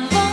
love.